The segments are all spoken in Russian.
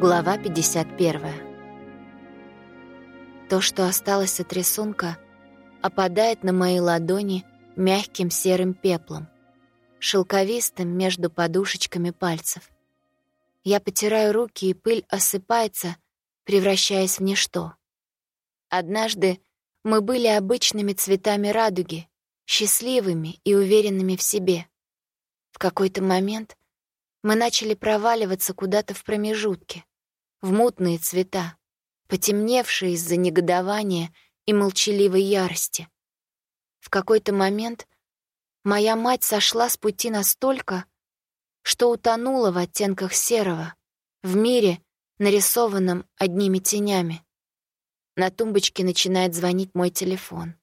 Глава 51. То, что осталось от рисунка, опадает на мои ладони мягким серым пеплом, шелковистым между подушечками пальцев. Я потираю руки, и пыль осыпается, превращаясь в ничто. Однажды мы были обычными цветами радуги, счастливыми и уверенными в себе. В какой-то момент мы начали проваливаться куда-то в промежутке, в мутные цвета, потемневшие из-за негодования и молчаливой ярости. В какой-то момент моя мать сошла с пути настолько, что утонула в оттенках серого, в мире, нарисованном одними тенями. На тумбочке начинает звонить мой телефон.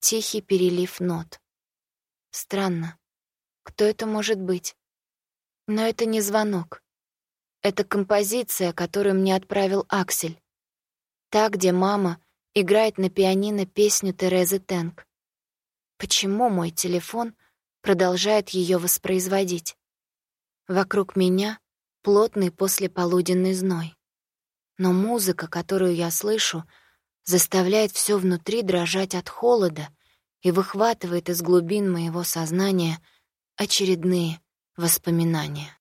Тихий перелив нот. Странно. Кто это может быть? Но это не звонок. Это композиция, которую мне отправил Аксель. Та, где мама играет на пианино песню Терезы Тенк. Почему мой телефон продолжает ее воспроизводить? Вокруг меня плотный послеполуденный зной. Но музыка, которую я слышу, заставляет все внутри дрожать от холода и выхватывает из глубин моего сознания очередные воспоминания.